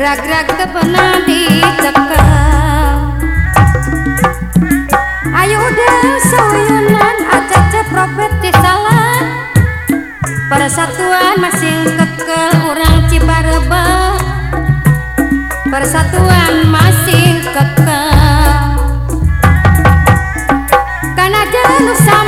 रग रग बना di cekam ayo udah soyunan acak cepropet di salah persatuan masing kekel orang cibareba. Persatuan masing kekel karena ada nusa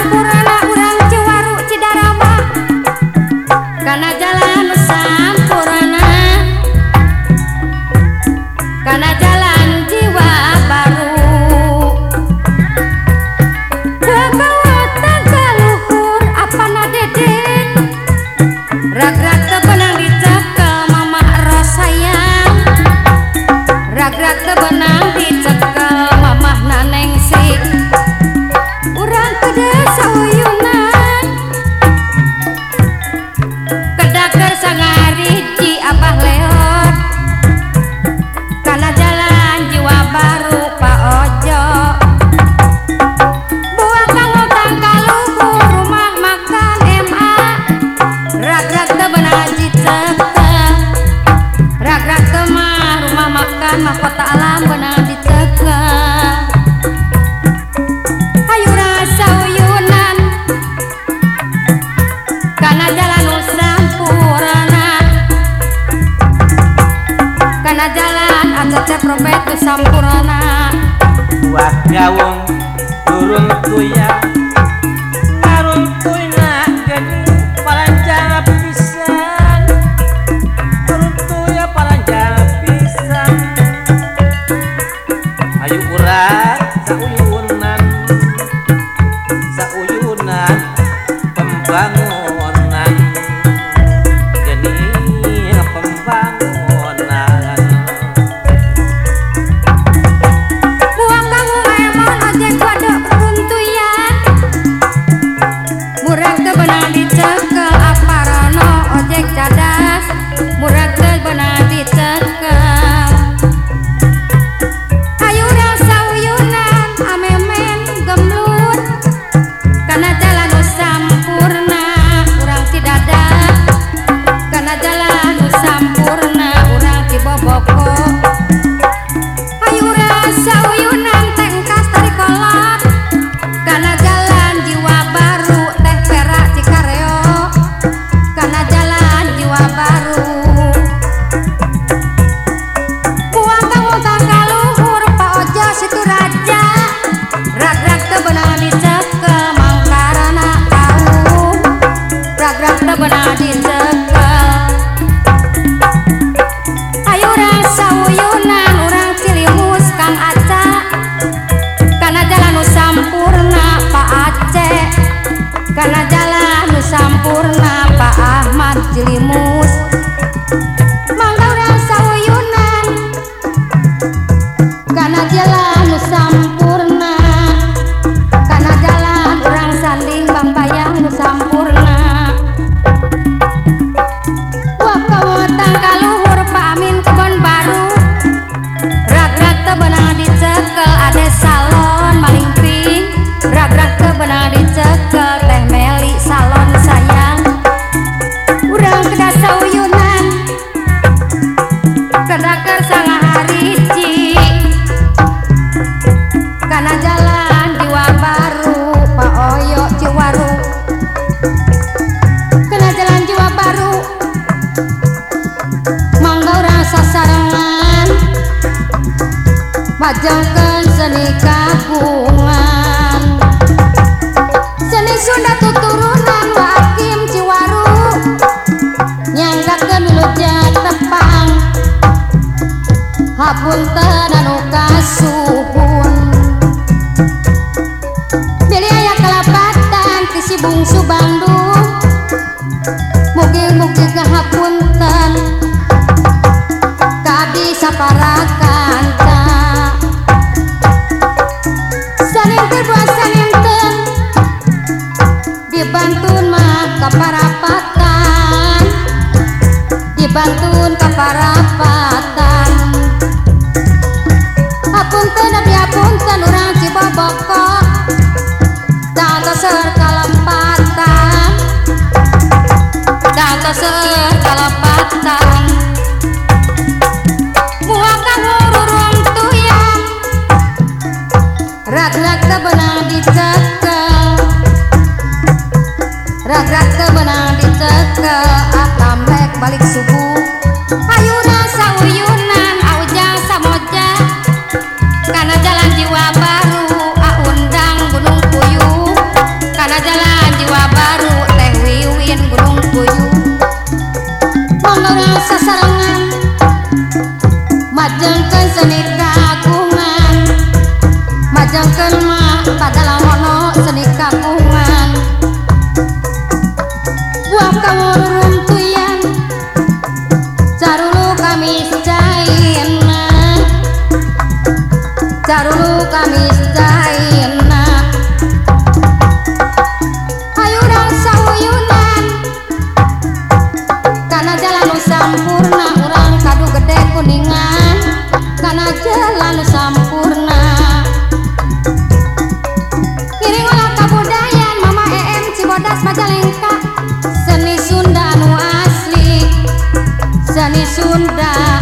Kalimantan mahkota alam benang di Hayu Ayu rasa uyunan. Karena jalan usampurana Karena jalan atlet robet tu sampurana Buat gawung turun tuyang कोणालीचा Padang kan senikan suco sampurna orang kadu gede kuningan. Karena jalan sampurna. Kirim olah kebudayaan mama em cibodas majalengka. Seni Sunda nu asli. Seni Sunda.